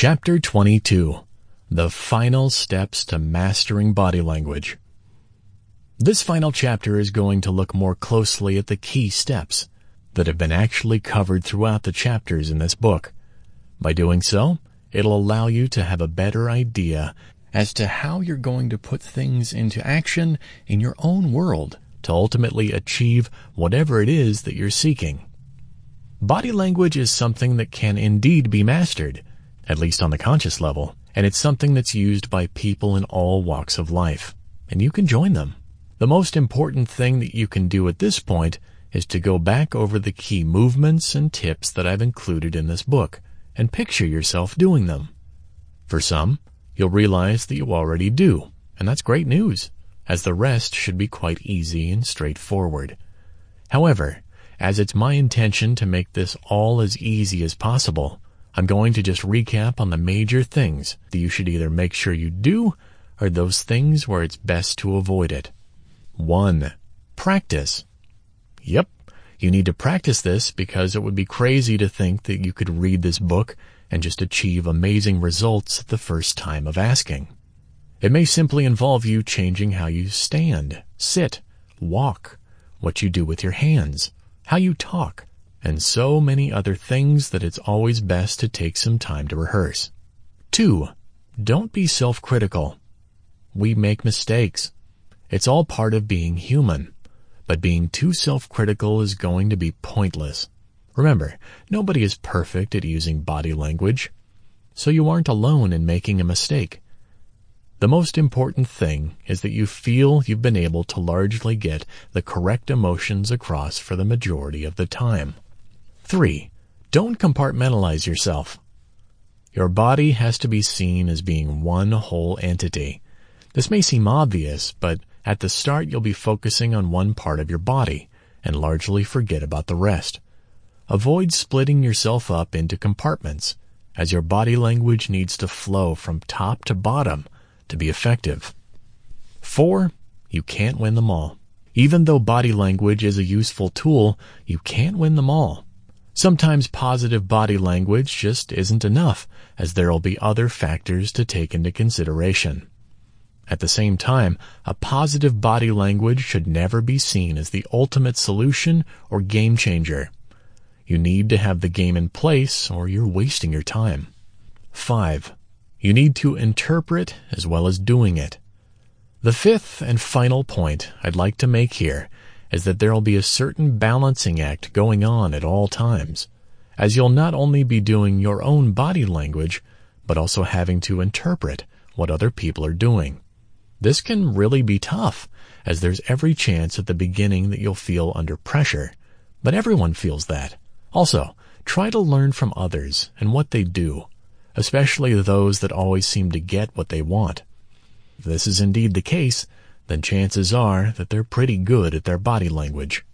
Chapter 22 The Final Steps to Mastering Body Language. This final chapter is going to look more closely at the key steps that have been actually covered throughout the chapters in this book. By doing so, it'll allow you to have a better idea as to how you're going to put things into action in your own world to ultimately achieve whatever it is that you're seeking. Body language is something that can indeed be mastered, at least on the conscious level, and it's something that's used by people in all walks of life, and you can join them. The most important thing that you can do at this point is to go back over the key movements and tips that I've included in this book and picture yourself doing them. For some, you'll realize that you already do, and that's great news, as the rest should be quite easy and straightforward. However, as it's my intention to make this all as easy as possible, I'm going to just recap on the major things that you should either make sure you do or those things where it's best to avoid it. 1. Practice. Yep, you need to practice this because it would be crazy to think that you could read this book and just achieve amazing results the first time of asking. It may simply involve you changing how you stand, sit, walk, what you do with your hands, how you talk, and so many other things that it's always best to take some time to rehearse. 2. Don't be self-critical. We make mistakes. It's all part of being human. But being too self-critical is going to be pointless. Remember, nobody is perfect at using body language, so you aren't alone in making a mistake. The most important thing is that you feel you've been able to largely get the correct emotions across for the majority of the time. 3. Don't compartmentalize yourself. Your body has to be seen as being one whole entity. This may seem obvious, but at the start, you'll be focusing on one part of your body and largely forget about the rest. Avoid splitting yourself up into compartments, as your body language needs to flow from top to bottom to be effective. 4. You can't win them all. Even though body language is a useful tool, you can't win them all. Sometimes positive body language just isn't enough, as there'll be other factors to take into consideration. At the same time, a positive body language should never be seen as the ultimate solution or game changer. You need to have the game in place or you're wasting your time. 5. You need to interpret as well as doing it. The fifth and final point I'd like to make here is that there will be a certain balancing act going on at all times, as you'll not only be doing your own body language, but also having to interpret what other people are doing. This can really be tough, as there's every chance at the beginning that you'll feel under pressure. But everyone feels that. Also, try to learn from others and what they do, especially those that always seem to get what they want. If this is indeed the case, then chances are that they're pretty good at their body language.